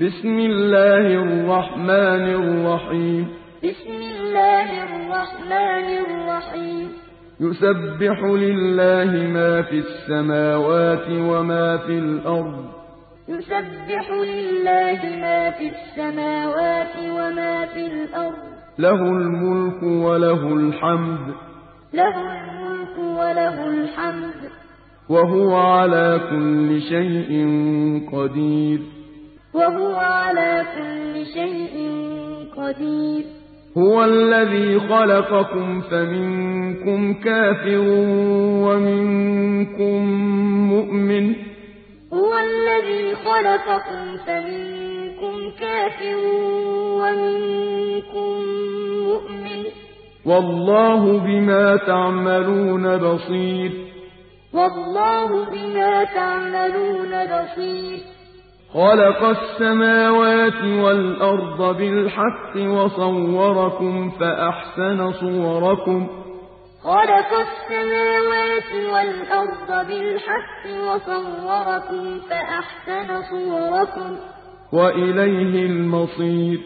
بسم الله الرحمن الرحيم. بسم الله الرحمن الرحيم يسبح لله ما في السماوات وما في الأرض. يسبح لله ما في السماوات وما في الأرض له الملك وله الحمد له الملك وله الحمد. وهو على كل شيء قدير. وهو على كل شيء قدير. هو الذي خلقكم فمنكم كافر ومنكم مؤمن. هو الذي خلقكم فمنكم كافر ومنكم مؤمن. والله بما تعملون بصير. والله بما تعملون بصير. خلق السماوات والأرض بالحق وصوركم فأحسن صوركم. خلق السماوات والأرض بالحق وصوركم فأحسن صوركم. وإليه المصير.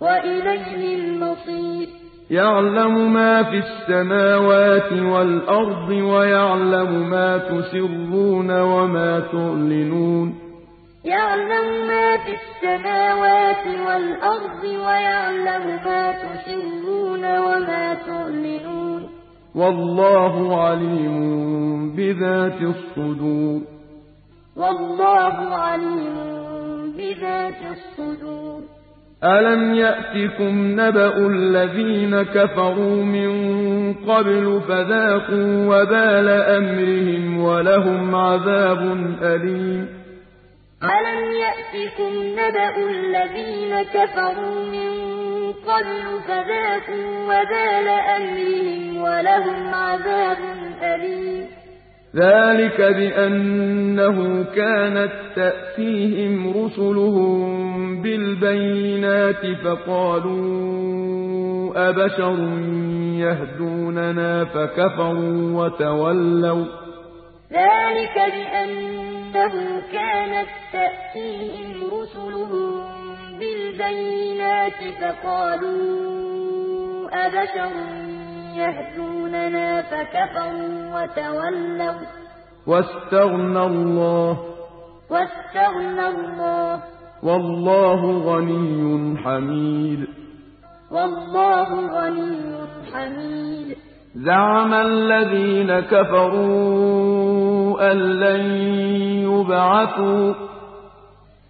وإليه المصير. يعلم ما في السماوات والأرض ويعلم ما تسرون وما تعلنون. يعلم ما في السماوات والأرض ويعلم ما تسرون وما تعلنون والله عليم بذات الصدور. والله عليم بذات الصدور. ألم يأتكم نبأ الذين كفروا من قبل فذاقوا وبال أمرهم ولهم عذاب أليم. ألم يأتكم نبأ الذين كفروا من قبل فذاقوا وبال أمرهم ولهم عذاب أليم ذلك بأنه كانت تأتيهم رسلهم بالبينات فقالوا أبشر يهدوننا فكفروا وتولوا ذلك بأنه كانت تأتيهم رسلهم بالبينات فقالوا أبشر يهدوننا فكفروا وتولوا. واستغنى الله. واستغنى الله. والله غني حميد. والله غني حميد. زعم الذين كفروا أن لن يبعثوا.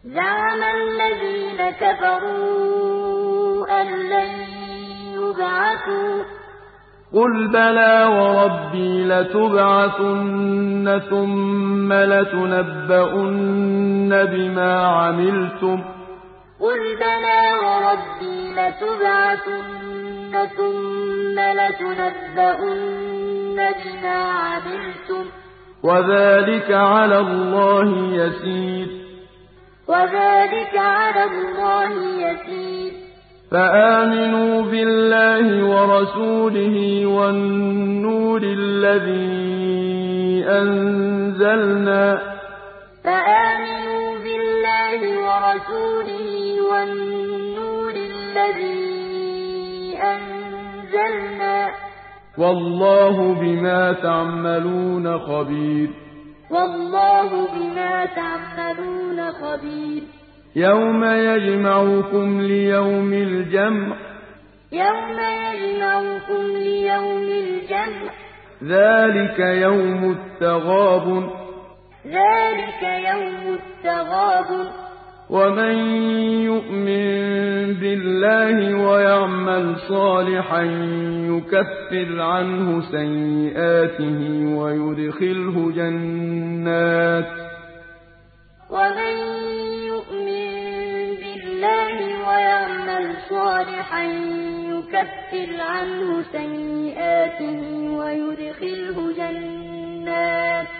زعم الذين كفروا أن لن يبعثوا. قل بلى وربي لتبعثن ثم لتنبؤن بما عملتم. قل بلى وربي لتبعثن ثم لتنبؤن بما عملتم. وذلك على الله يسير. وذلك على الله يسير. فآمنوا بالله ورسوله والنور الذي أنزلنا. فآمنوا بالله ورسوله والنور أنزلنا والله بما تعملون خبير. والله بما تعملون خبير. يوم يجمعكم ليوم الجمع. يوم يجمعكم ليوم الجمع. ذلك يوم التغاب ذلك يوم التغاب ومن يؤمن بالله ويعمل صالحا يكفر عنه سيئاته ويدخله جنات ومن يؤمن بالله ويعمل صالحا يكفر عنه سيئاته ويدخله جنات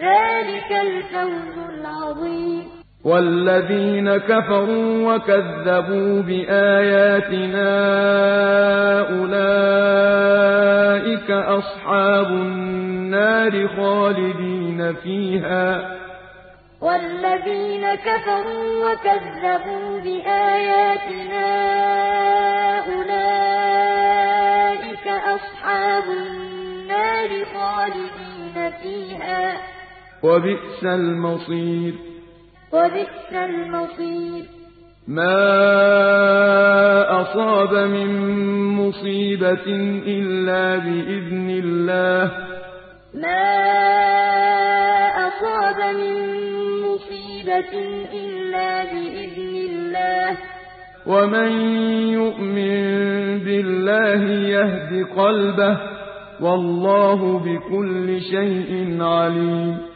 ذلك الفوز العظيم. والذين كفروا وكذبوا بآياتنا أولئك أصحاب النار خالدين فيها. والذين كفروا وكذبوا بآياتنا أولئك أصحاب النار خالدين فيها. وبئس المصير. وبئس المصير. ما أصاب من مصيبة إلا بإذن الله. ما أصاب من مصيبة إلا بإذن الله. ومن يؤمن بالله يهد قلبه. والله بكل شيء عليم.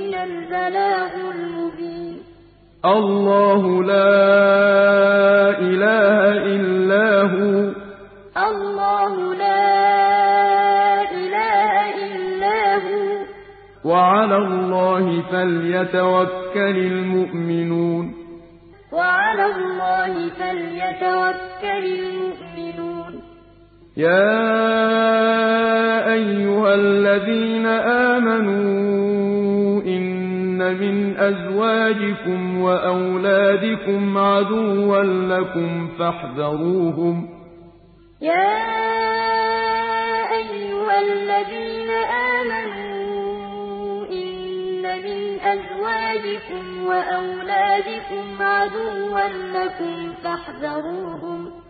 رسولنا البلاغ المبين الله لا إله إلا هو الله لا إله إلا هو وعلى الله فليتوكل المؤمنون وعلى الله فليتوكل المؤمنون يا أيها الذين آمنوا من أزواجكم وأولادكم عدوا لكم فاحذروهم. يا أيها الذين آمنوا إن من أزواجكم وأولادكم عدوا لكم فاحذروهم.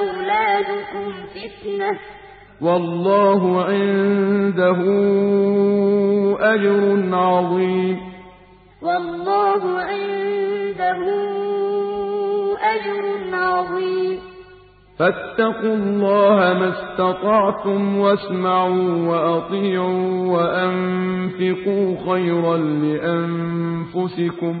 وأولادكم فتنة. والله عنده أجر عظيم. والله عنده أجر عظيم. فاتقوا الله ما استطعتم واسمعوا وأطيعوا وأنفقوا خيرا لأنفسكم.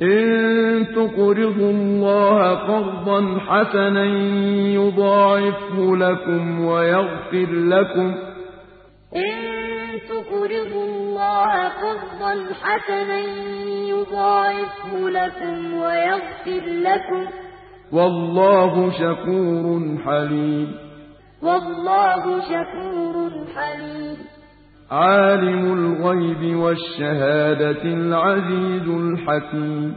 إن تقرضوا الله قرضا حسنا يضاعفه لكم ويغفر لكم. إن تقرضوا الله قرضا حسنا يضاعفه لكم ويغفر لكم. والله شكور حليم. والله شكور حليم. عالم الغيب والشهادة العزيز الحكيم.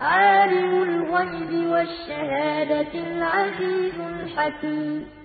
عالم الغيب والشهادة العزيز الحكيم.